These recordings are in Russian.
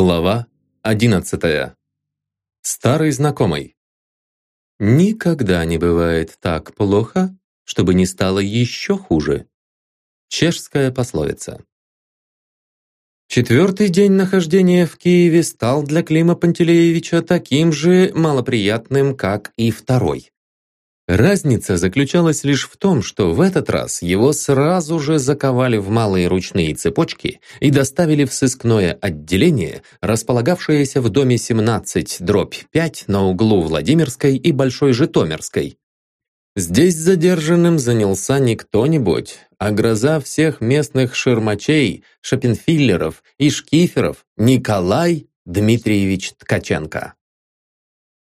Глава одиннадцатая. Старый знакомый. Никогда не бывает так плохо, чтобы не стало еще хуже. Чешская пословица. Четвертый день нахождения в Киеве стал для Клима Пантелеевича таким же малоприятным, как и второй. Разница заключалась лишь в том, что в этот раз его сразу же заковали в малые ручные цепочки и доставили в сыскное отделение, располагавшееся в доме 17 дробь 5 на углу Владимирской и Большой Житомирской. Здесь задержанным занялся не кто-нибудь, а гроза всех местных ширмачей, шопенфиллеров и шкиферов Николай Дмитриевич Ткаченко.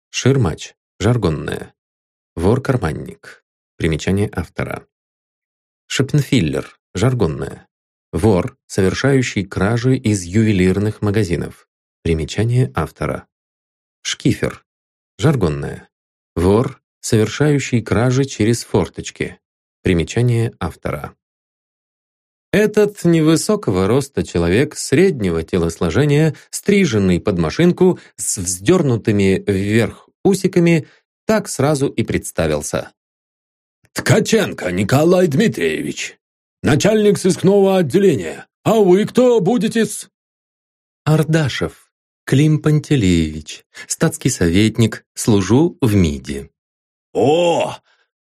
Ширмач, жаргонное. Вор-карманник. Примечание автора. Шопенфиллер. Жаргонное. Вор, совершающий кражи из ювелирных магазинов. Примечание автора. Шкифер. Жаргонное. Вор, совершающий кражи через форточки. Примечание автора. Этот невысокого роста человек среднего телосложения, стриженный под машинку, с вздернутыми вверх усиками, так сразу и представился. «Ткаченко Николай Дмитриевич, начальник сыскного отделения. А вы кто будете-с?» «Ардашев Клим Пантелеевич, статский советник, служу в МИДе». «О,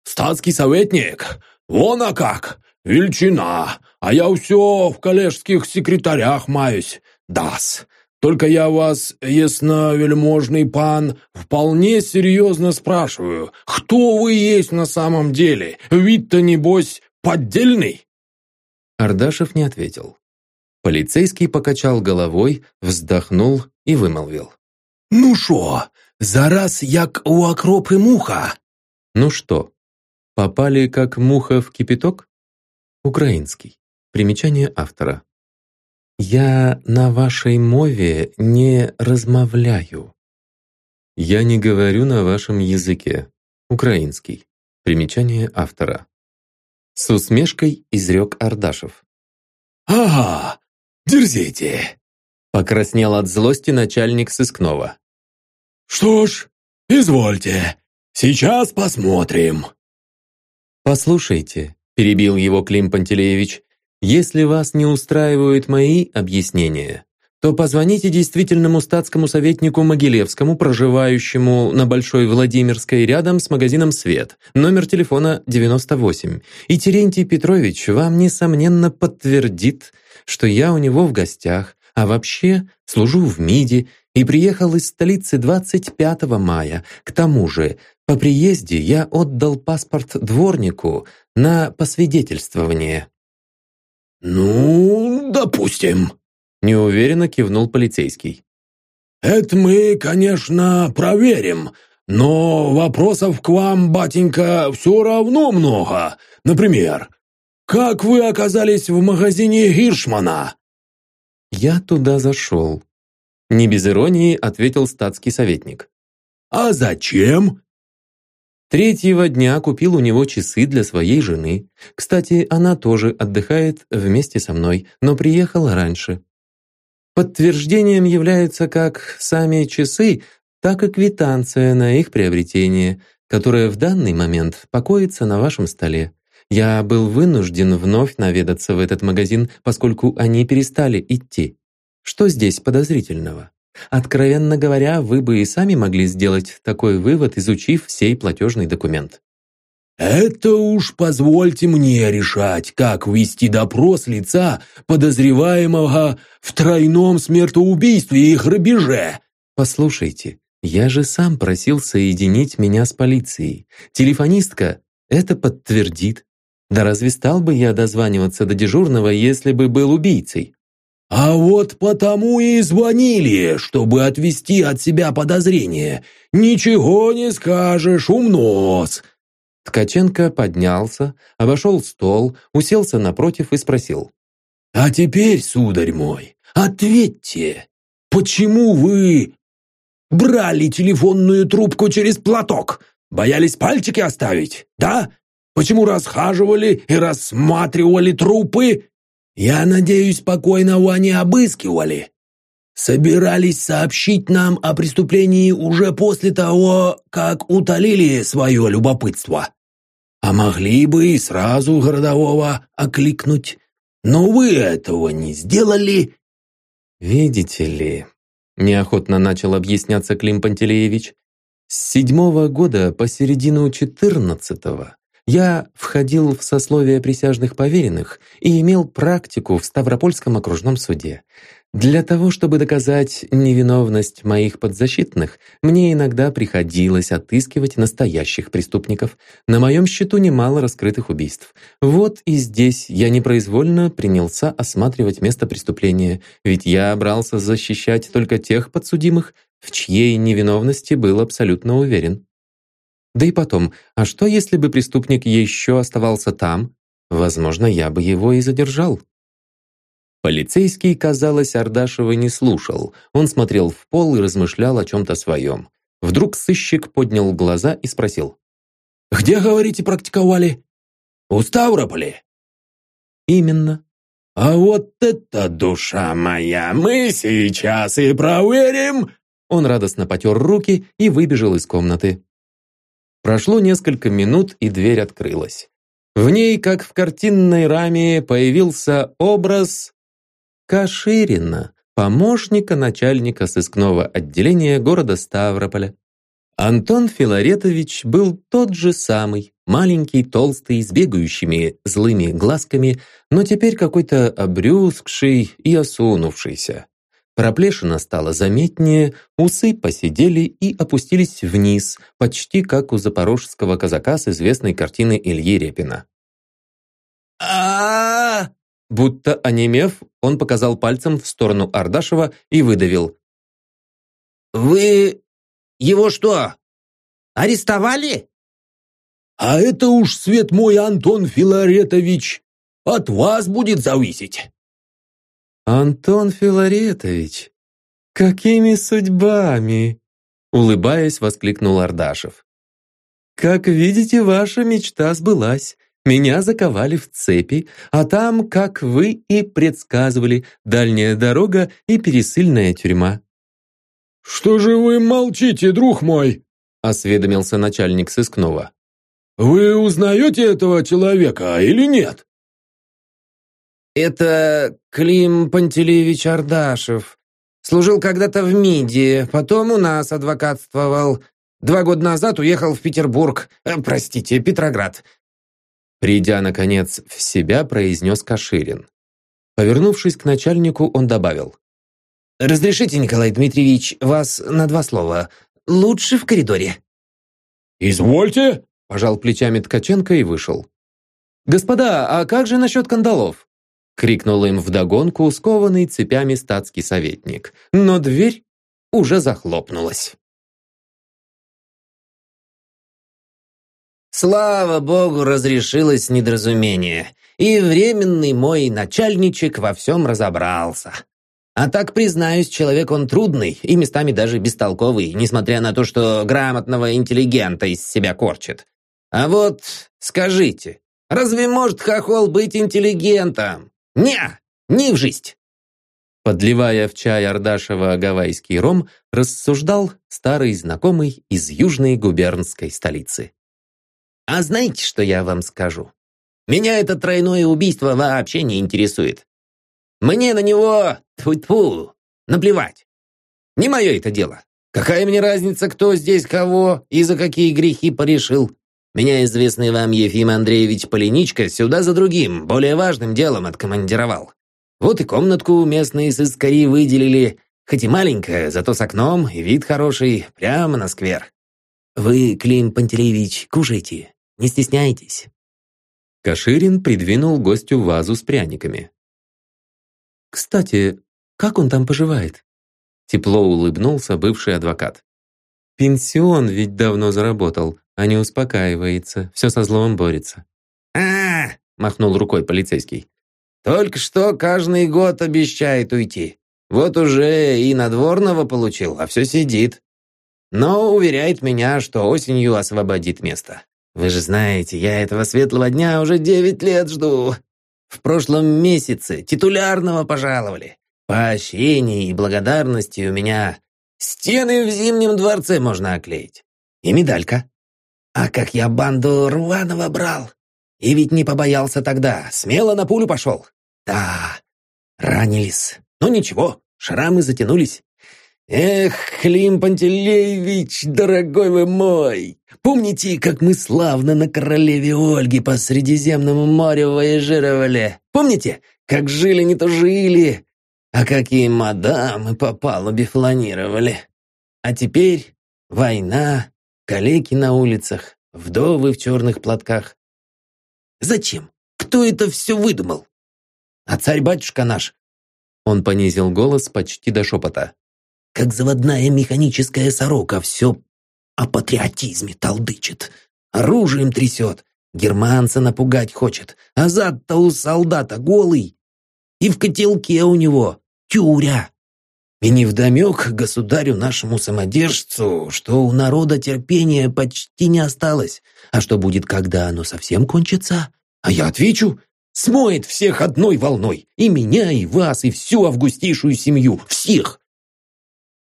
статский советник! Вон а как! Величина! А я все в коллежских секретарях маюсь. Дас, только я вас, ясновельможный пан, вполне серьезно спрашиваю, кто вы есть на самом деле? Вид-то, небось, поддельный?» Ардашев не ответил. Полицейский покачал головой, вздохнул и вымолвил. «Ну шо, зараз як у окропы муха?» «Ну что, попали как муха в кипяток?» Украинский. Примечание автора. «Я на вашей мове не размовляю». «Я не говорю на вашем языке». Украинский. Примечание автора. С усмешкой изрек Ардашев. «Ага, дерзите!» Покраснел от злости начальник сыскного. «Что ж, извольте, сейчас посмотрим». «Послушайте», — перебил его Клим Пантелеевич, если вас не устраивают мои объяснения, то позвоните действительному статскому советнику Могилевскому, проживающему на Большой Владимирской рядом с магазином «Свет», номер телефона 98, и Терентий Петрович вам, несомненно, подтвердит, что я у него в гостях, а вообще служу в МИДе и приехал из столицы 25 мая. К тому же, по приезде я отдал паспорт дворнику на посвидетельствование. «Ну, допустим», — неуверенно кивнул полицейский. «Это мы, конечно, проверим, но вопросов к вам, батенька, все равно много. Например, как вы оказались в магазине Гиршмана?» «Я туда зашел», — не без иронии ответил статский советник. «А зачем?» Третьего дня купил у него часы для своей жены. Кстати, она тоже отдыхает вместе со мной, но приехала раньше. Подтверждением являются как сами часы, так и квитанция на их приобретение, которая в данный момент покоится на вашем столе. Я был вынужден вновь наведаться в этот магазин, поскольку они перестали идти. Что здесь подозрительного? Откровенно говоря, вы бы и сами могли сделать такой вывод, изучив сей платежный документ. «Это уж позвольте мне решать, как вести допрос лица, подозреваемого в тройном смертоубийстве и грабеже». «Послушайте, я же сам просил соединить меня с полицией. Телефонистка это подтвердит. Да разве стал бы я дозваниваться до дежурного, если бы был убийцей? «А вот потому и звонили, чтобы отвести от себя подозрения. Ничего не скажешь, умнос!» Ткаченко поднялся, обошел стол, уселся напротив и спросил. «А теперь, сударь мой, ответьте, почему вы брали телефонную трубку через платок? Боялись пальчики оставить, да? Почему расхаживали и рассматривали трупы?» «Я надеюсь, покойного не обыскивали?» собирались сообщить нам о преступлении уже после того, как утолили свое любопытство. А могли бы и сразу городового окликнуть. Но вы этого не сделали. Видите ли, неохотно начал объясняться Клим Пантелеевич, с седьмого года по середину четырнадцатого я входил в сословие присяжных поверенных и имел практику в Ставропольском окружном суде. Для того, чтобы доказать невиновность моих подзащитных, мне иногда приходилось отыскивать настоящих преступников. На моем счету немало раскрытых убийств. Вот и здесь я непроизвольно принялся осматривать место преступления, ведь я брался защищать только тех подсудимых, в чьей невиновности был абсолютно уверен. Да и потом, а что если бы преступник еще оставался там? Возможно, я бы его и задержал. Полицейский, казалось, Ардашева не слушал. Он смотрел в пол и размышлял о чем-то своем. Вдруг сыщик поднял глаза и спросил. «Где, говорите, практиковали? У Ставрополя?» «Именно». «А вот это, душа моя, мы сейчас и проверим!» Он радостно потер руки и выбежал из комнаты. Прошло несколько минут, и дверь открылась. В ней, как в картинной раме, появился образ Каширина, помощника начальника сыскного отделения города Ставрополя. Антон Филаретович был тот же самый, маленький, толстый, с бегающими злыми глазками, но теперь какой-то обрюзгший и осунувшийся. Проплешина стала заметнее, усы посидели и опустились вниз, почти как у запорожского казака с известной картины Ильи Репина. а Будто онемев, он показал пальцем в сторону Ардашева и выдавил. «Вы его что, арестовали?» «А это уж, свет мой, Антон Филаретович, от вас будет зависеть». «Антон Филаретович, какими судьбами?» Улыбаясь, воскликнул Ардашев. «Как видите, ваша мечта сбылась. Меня заковали в цепи, а там, как вы и предсказывали, дальняя дорога и пересыльная тюрьма». «Что же вы молчите, друг мой?» осведомился начальник сыскного. «Вы узнаете этого человека или нет?» «Это Клим Пантелеевич Ардашев. Служил когда-то в МИДе, потом у нас адвокатствовал. Два года назад уехал в Петербург, э, простите, Петроград». Придя, наконец, в себя, произнес Каширин. Повернувшись к начальнику, он добавил. «Разрешите, Николай Дмитриевич, вас на два слова. Лучше в коридоре». «Извольте», – пожал плечами Ткаченко и вышел. «Господа, а как же насчет кандалов?» Крикнул им вдогонку скованный цепями статский советник. Но дверь уже захлопнулась. Слава богу, разрешилось недоразумение, и временный мой начальничек во всем разобрался. А так, признаюсь, человек он трудный и местами даже бестолковый, несмотря на то, что грамотного интеллигента из себя корчит. А вот скажите, разве может хохол быть интеллигентом? «Не, не в жизнь!» Подливая в чай Ардашева гавайский ром, рассуждал старый знакомый из южной губернской столицы. «А знаете, что я вам скажу? Меня это тройное убийство вообще не интересует. Мне на него, тьфу-тьфу, наплевать. Не мое это дело. Какая мне разница, кто здесь кого и за какие грехи порешил? Меня известный вам Ефим Андреевич Полиничка сюда за другим, более важным делом откомандировал. Вот и комнатку местные сыскари выделили, хоть и маленькая, зато с окном, и вид хороший, прямо на сквер. Вы, Клим Пантелеевич, кушайте, не стесняйтесь». Каширин придвинул гостю вазу с пряниками. «Кстати, как он там поживает?» Тепло улыбнулся бывший адвокат. «Пенсион ведь давно заработал, а не успокаивается, все со злом борется. а, махнул рукой полицейский. «Только что каждый год обещает уйти. Вот уже и надворного получил, а все сидит. Но уверяет меня, что осенью освободит место. Вы же знаете, я этого светлого дня уже девять лет жду. В прошлом месяце титулярного пожаловали. поощрений и благодарности у меня стены в Зимнем дворце можно оклеить. И медалька. А как я банду рваного брал. И ведь не побоялся тогда, смело на пулю пошел. Да, ранились. Но ничего, шрамы затянулись. Эх, Клим Пантелеевич, дорогой вы мой! Помните, как мы славно на королеве Ольге по Средиземному морю воежировали? Помните, как жили не то жили, а какие мадамы по палубе фланировали? А теперь война, калеки на улицах, вдовы в черных платках. Зачем? Кто это все выдумал? А царь-батюшка наш? Он понизил голос почти до шепота как заводная механическая сорока, все о патриотизме толдычит. Оружием трясет, германца напугать хочет, а зад-то у солдата голый. И в котелке у него тюря. И невдомек государю нашему самодержцу, что у народа терпения почти не осталось. А что будет, когда оно совсем кончится? А я отвечу, смоет всех одной волной. И меня, и вас, и всю августейшую семью. Всех.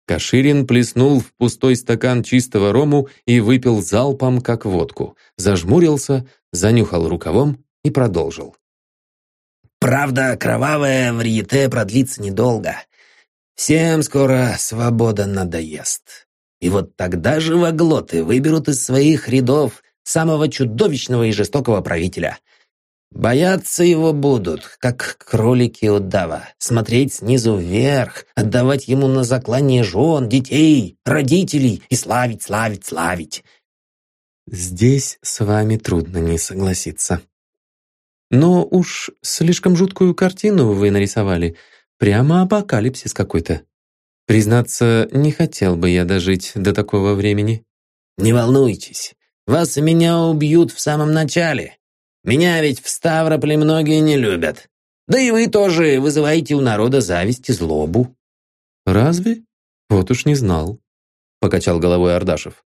Каширин плеснул в пустой стакан чистого рому и выпил залпом, как водку. Зажмурился, занюхал рукавом и продолжил. «Правда, кровавое варьете продлится недолго. Всем скоро свобода надоест. И вот тогда же воглоты выберут из своих рядов самого чудовищного и жестокого правителя. Бояться его будут, как кролики удава, смотреть снизу вверх, отдавать ему на заклание жен, детей, родителей и славить, славить, славить. Здесь с вами трудно не согласиться. Но уж слишком жуткую картину вы нарисовали. Прямо апокалипсис какой-то. Признаться, не хотел бы я дожить до такого времени. Не волнуйтесь, вас и меня убьют в самом начале. Меня ведь в Ставрополе многие не любят. Да и вы тоже вызываете у народа зависть и злобу». «Разве? Вот уж не знал», — покачал головой Ардашев.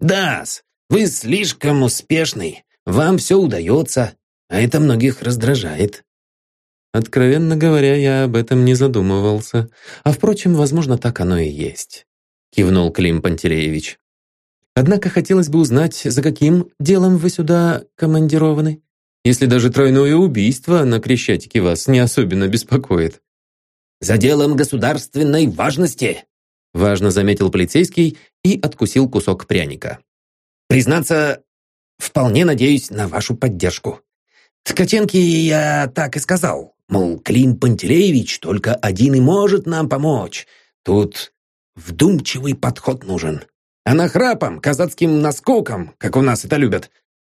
«Да-с, вы слишком успешный, вам все удается, а это многих раздражает». Откровенно говоря, я об этом не задумывался. А впрочем, возможно, так оно и есть. Кивнул Клим Пантелеевич. Однако хотелось бы узнать, за каким делом вы сюда командированы? если даже тройное убийство на Крещатике вас не особенно беспокоит». «За делом государственной важности», важно заметил полицейский и откусил кусок пряника. «Признаться, вполне надеюсь на вашу поддержку. Ткаченке я так и сказал, мол, Клим Пантелеевич только один и может нам помочь. Тут вдумчивый подход нужен. А нахрапом, казацким наскоком, как у нас это любят,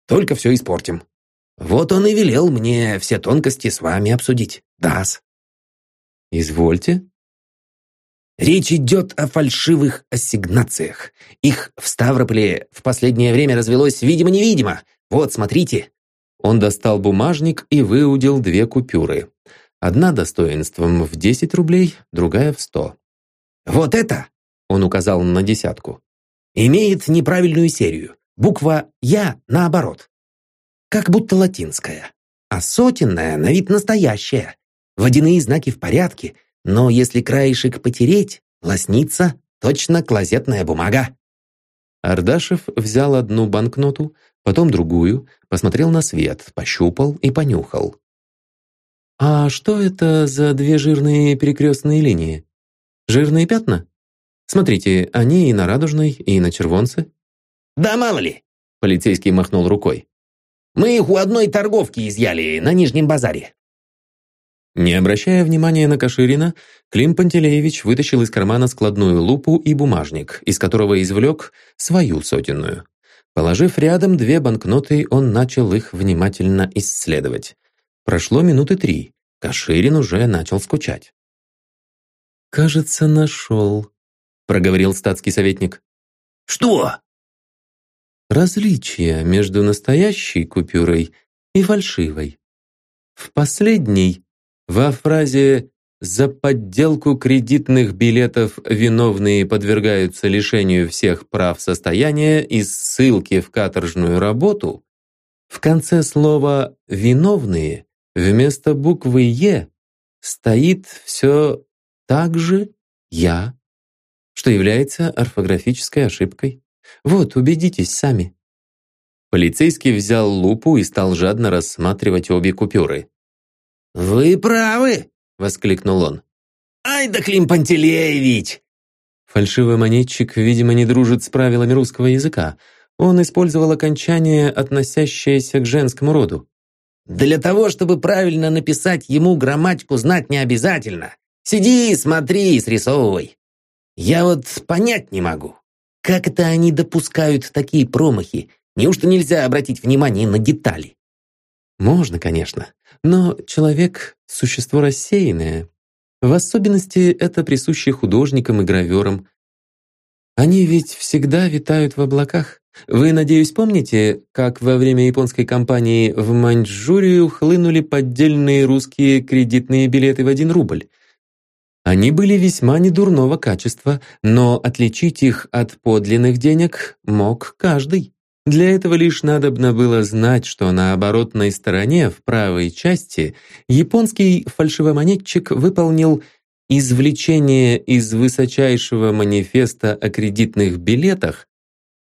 только все испортим. Вот он и велел мне все тонкости с вами обсудить. Дас. Извольте. Речь идет о фальшивых ассигнациях. Их в Ставрополе в последнее время развелось видимо-невидимо. Вот, смотрите. Он достал бумажник и выудил две купюры. Одна достоинством в 10 рублей, другая в 100. Вот это, он указал на десятку, имеет неправильную серию. Буква «Я» наоборот как будто латинская. А сотенная на вид настоящая. Водяные знаки в порядке, но если краешек потереть, лоснится точно клозетная бумага. Ардашев взял одну банкноту, потом другую, посмотрел на свет, пощупал и понюхал. «А что это за две жирные перекрестные линии? Жирные пятна? Смотрите, они и на радужной, и на червонце». «Да мало ли!» Полицейский махнул рукой. Мы их у одной торговки изъяли на Нижнем базаре». Не обращая внимания на Каширина, Клим Пантелеевич вытащил из кармана складную лупу и бумажник, из которого извлек свою сотенную. Положив рядом две банкноты, он начал их внимательно исследовать. Прошло минуты три. Каширин уже начал скучать. «Кажется, нашел», — проговорил статский советник. «Что?» различия между настоящей купюрой и фальшивой. В последней, во фразе «За подделку кредитных билетов виновные подвергаются лишению всех прав состояния и ссылке в каторжную работу», в конце слова «виновные» вместо буквы «е» стоит все также я, что является орфографической ошибкой. Вот, убедитесь сами. Полицейский взял лупу и стал жадно рассматривать обе купюры. «Вы правы!» — воскликнул он. «Ай да Клим Пантелеевич!» Фальшивый монетчик, видимо, не дружит с правилами русского языка. Он использовал окончание, относящееся к женскому роду. «Для того, чтобы правильно написать ему грамматику, знать не обязательно. Сиди, смотри и срисовывай. Я вот понять не могу, как это они допускают такие промахи? Неужто нельзя обратить внимание на детали?» Можно, конечно, но человек – существо рассеянное, в особенности это присуще художникам и граверам. Они ведь всегда витают в облаках. Вы, надеюсь, помните, как во время японской кампании в Маньчжурию хлынули поддельные русские кредитные билеты в один рубль? Они были весьма недурного качества, но отличить их от подлинных денег мог каждый. Для этого лишь надобно было знать, что на оборотной стороне, в правой части, японский фальшивомонетчик выполнил извлечение из высочайшего манифеста о кредитных билетах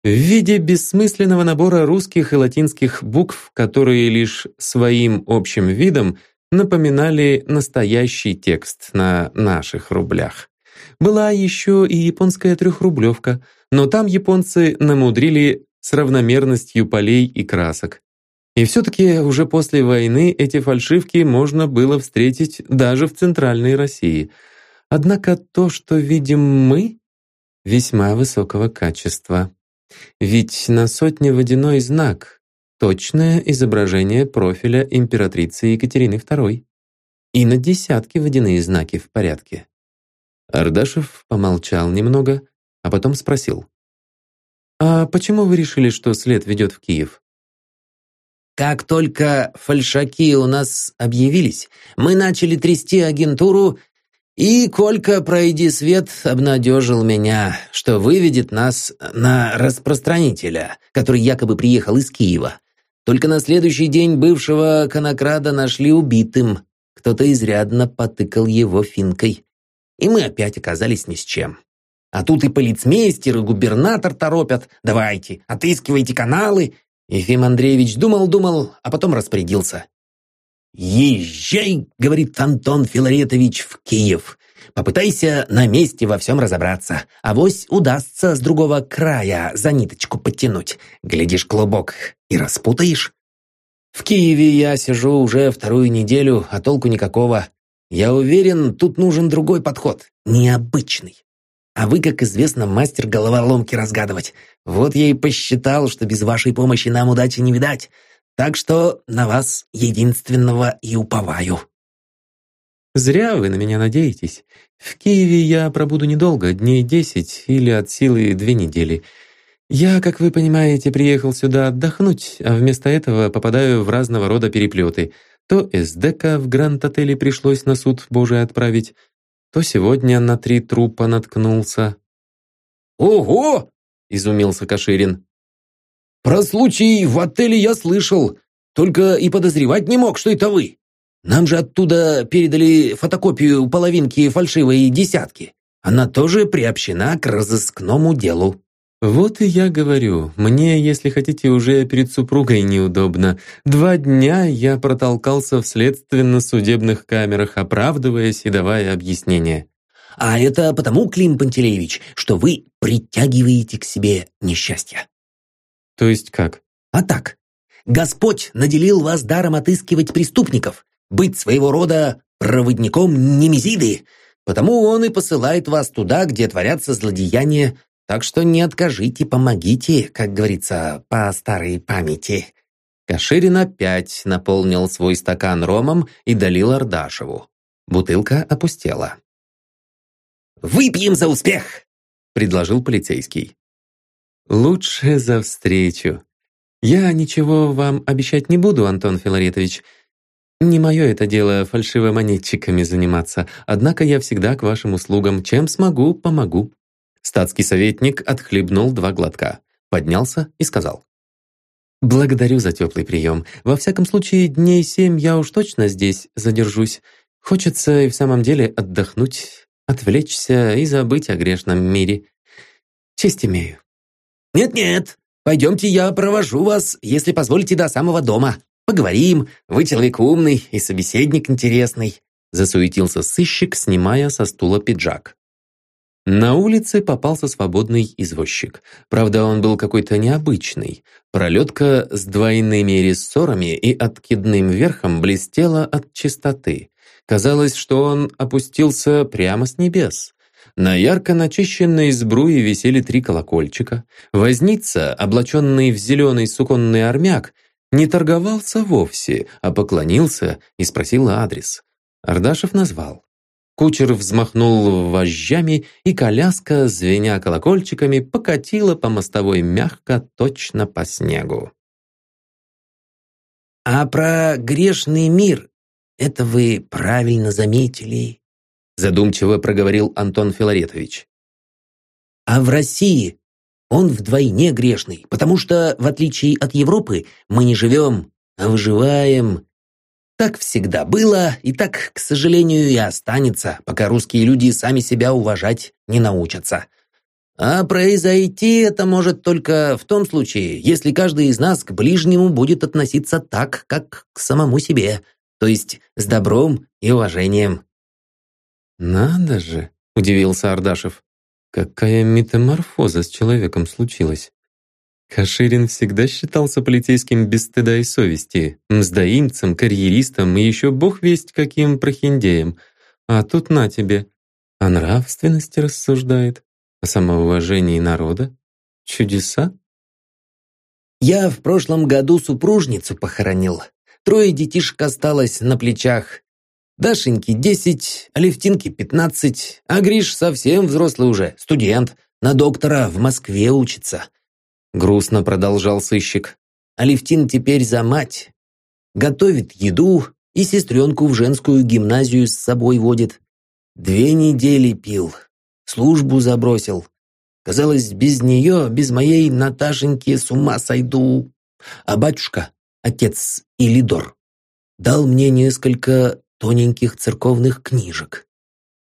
в виде бессмысленного набора русских и латинских букв, которые лишь своим общим видом напоминали настоящий текст на наших рублях. Была еще и японская трехрублевка, но там японцы намудрили с равномерностью полей и красок. И все-таки уже после войны эти фальшивки можно было встретить даже в Центральной России. Однако то, что видим мы, весьма высокого качества. Ведь на сотне водяной знак — точное изображение профиля императрицы Екатерины II. И на десятки водяные знаки в порядке. Ардашев помолчал немного, а потом спросил. «А почему вы решили, что след ведет в Киев?» Как только фальшаки у нас объявились, мы начали трясти агентуру, и Колька, пройди свет, обнадежил меня, что выведет нас на распространителя, который якобы приехал из Киева. Только на следующий день бывшего конокрада нашли убитым. Кто-то изрядно потыкал его финкой. И мы опять оказались ни с чем. А тут и полицмейстер, и губернатор торопят. Давайте, отыскивайте каналы. Ефим Андреевич думал-думал, а потом распорядился. «Езжай, — говорит Антон Филаретович, — в Киев. Попытайся на месте во всем разобраться. Авось удастся с другого края за ниточку подтянуть. Глядишь, клубок и распутаешь. В Киеве я сижу уже вторую неделю, а толку никакого. Я уверен, тут нужен другой подход, необычный. А вы, как известно, мастер головоломки разгадывать. Вот я и посчитал, что без вашей помощи нам удачи не видать. Так что на вас единственного и уповаю». «Зря вы на меня надеетесь. В Киеве я пробуду недолго, дней десять или от силы две недели. Я, как вы понимаете, приехал сюда отдохнуть, а вместо этого попадаю в разного рода переплеты. То СДК в Гранд-отеле пришлось на суд Божий отправить, то сегодня на три трупа наткнулся. «Ого!» — изумился Каширин. «Про случай в отеле я слышал, только и подозревать не мог, что это вы. Нам же оттуда передали фотокопию половинки фальшивой десятки. Она тоже приобщена к разыскному делу». «Вот и я говорю, мне, если хотите, уже перед супругой неудобно. Два дня я протолкался в следственно-судебных камерах, оправдываясь и давая объяснения». «А это потому, Клим Пантелеевич, что вы притягиваете к себе несчастье». «То есть как?» «А так. Господь наделил вас даром отыскивать преступников, быть своего рода проводником Немезиды, потому он и посылает вас туда, где творятся злодеяния так что не откажите, помогите, как говорится, по старой памяти». Каширин опять наполнил свой стакан ромом и долил Ардашеву. Бутылка опустела. «Выпьем за успех!» — предложил полицейский. «Лучше за встречу. Я ничего вам обещать не буду, Антон Филаретович. Не мое это дело фальшивомонетчиками заниматься, однако я всегда к вашим услугам. Чем смогу, помогу». Статский советник отхлебнул два глотка, поднялся и сказал. «Благодарю за теплый прием. Во всяком случае, дней семь я уж точно здесь задержусь. Хочется и в самом деле отдохнуть. отвлечься и забыть о грешном мире. Честь имею». «Нет-нет, пойдемте я провожу вас, если позволите, до самого дома. Поговорим, вы человек умный и собеседник интересный», засуетился сыщик, снимая со стула пиджак. На улице попался свободный извозчик. Правда, он был какой-то необычный. Пролетка с двойными рессорами и откидным верхом блестела от чистоты. Казалось, что он опустился прямо с небес. На ярко начищенной сбруе висели три колокольчика. Возница, облаченный в зеленый суконный армяк, не торговался вовсе, а поклонился и спросил адрес. Ардашев назвал. Кучер взмахнул вожжами, и коляска, звеня колокольчиками, покатила по мостовой мягко, точно по снегу. «А про грешный мир это вы правильно заметили», задумчиво проговорил Антон Филаретович. «А в России он вдвойне грешный, потому что, в отличие от Европы, мы не живем, а выживаем, так всегда было, и так, к сожалению, и останется, пока русские люди сами себя уважать не научатся. А произойти это может только в том случае, если каждый из нас к ближнему будет относиться так, как к самому себе, то есть с добром и уважением. «Надо же!» — удивился Ардашев. «Какая метаморфоза с человеком случилась!» Каширин всегда считался полицейским без стыда и совести, мздоимцем, карьеристом и еще бог весть каким прохиндеем. А тут на тебе. О нравственности рассуждает, о самоуважении народа. Чудеса? Я в прошлом году супружницу похоронил. Трое детишек осталось на плечах. Дашеньке десять, Алевтинке пятнадцать, а Гриш совсем взрослый уже, студент, на доктора в Москве учится. Грустно продолжал сыщик. Алевтин теперь за мать. Готовит еду и сестренку в женскую гимназию с собой водит. Две недели пил. Службу забросил. Казалось, без нее, без моей Наташеньки с ума сойду. А батюшка, отец Илидор, дал мне несколько тоненьких церковных книжек.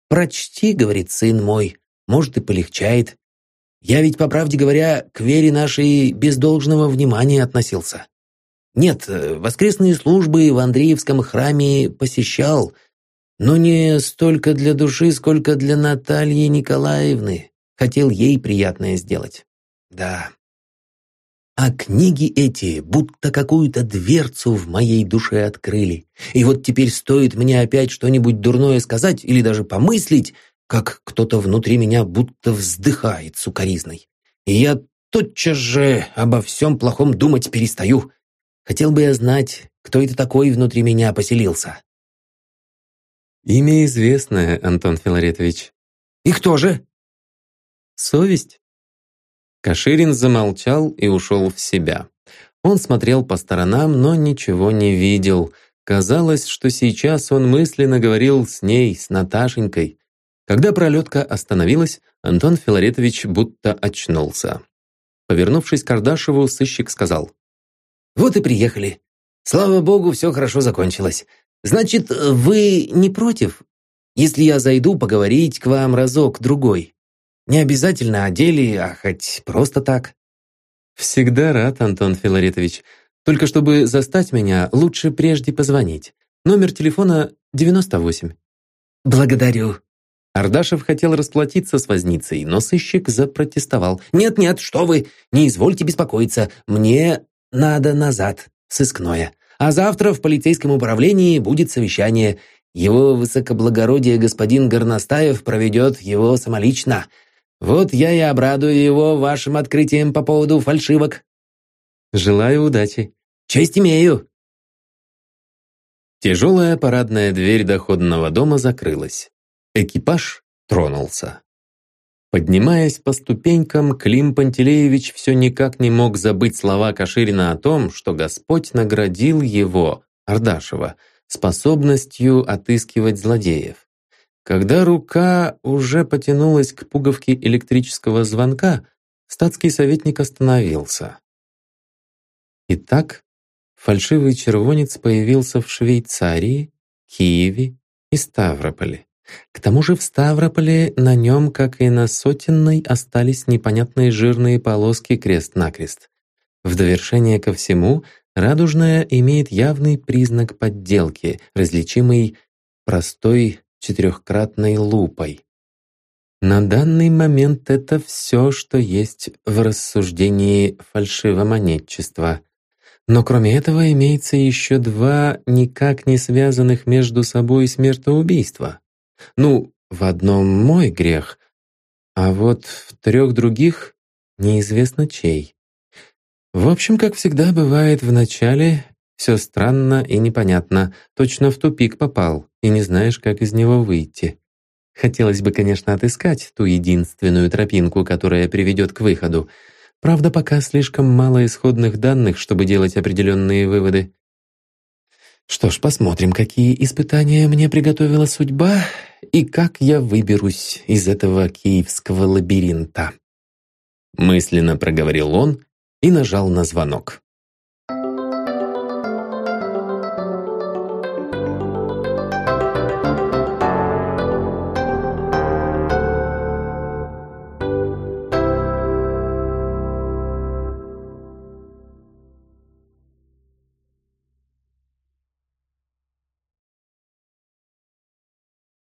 «Прочти, — говорит сын мой, — может, и полегчает. Я ведь, по правде говоря, к вере нашей без должного внимания относился. Нет, э, воскресные службы в Андреевском храме посещал, но не столько для души, сколько для Натальи Николаевны. Хотел ей приятное сделать. Да. А книги эти будто какую-то дверцу в моей душе открыли. И вот теперь стоит мне опять что-нибудь дурное сказать или даже помыслить, как кто-то внутри меня будто вздыхает сукоризной. И я тотчас же обо всем плохом думать перестаю. Хотел бы я знать, кто это такой внутри меня поселился. Имя известное, Антон Филаретович. И кто же? Совесть. Каширин замолчал и ушел в себя. Он смотрел по сторонам, но ничего не видел. Казалось, что сейчас он мысленно говорил с ней, с Наташенькой, когда пролетка остановилась, Антон Филаретович будто очнулся. Повернувшись к Кардашеву, сыщик сказал. «Вот и приехали. Слава богу, все хорошо закончилось. Значит, вы не против, если я зайду поговорить к вам разок-другой? Не обязательно о деле, а хоть просто так». «Всегда рад, Антон Филаретович. Только чтобы застать меня, лучше прежде позвонить. Номер телефона 98». «Благодарю», Ардашев хотел расплатиться с возницей, но сыщик запротестовал. «Нет-нет, что вы, не извольте беспокоиться. Мне надо назад, сыскное. А завтра в полицейском управлении будет совещание. Его высокоблагородие господин Горностаев проведет его самолично. Вот я и обрадую его вашим открытием по поводу фальшивок». «Желаю удачи». «Честь имею». Тяжелая парадная дверь доходного дома закрылась. Экипаж тронулся. Поднимаясь по ступенькам, Клим Пантелеевич все никак не мог забыть слова Каширина о том, что Господь наградил его, Ардашева, способностью отыскивать злодеев. Когда рука уже потянулась к пуговке электрического звонка, статский советник остановился. Итак, фальшивый червонец появился в Швейцарии, Киеве и Ставрополе. К тому же в Ставрополе на нем, как и на сотенной, остались непонятные жирные полоски крест-накрест. В довершение ко всему, радужная имеет явный признак подделки, различимый простой четырехкратной лупой. На данный момент это все, что есть в рассуждении фальшивомонетчества. Но кроме этого имеется еще два никак не связанных между собой смертоубийства. Ну, в одном мой грех, а вот в трех других неизвестно чей. В общем, как всегда бывает в начале, все странно и непонятно, точно в тупик попал, и не знаешь, как из него выйти. Хотелось бы, конечно, отыскать ту единственную тропинку, которая приведет к выходу. Правда, пока слишком мало исходных данных, чтобы делать определенные выводы. Что ж, посмотрим, какие испытания мне приготовила судьба и как я выберусь из этого киевского лабиринта. Мысленно проговорил он и нажал на звонок.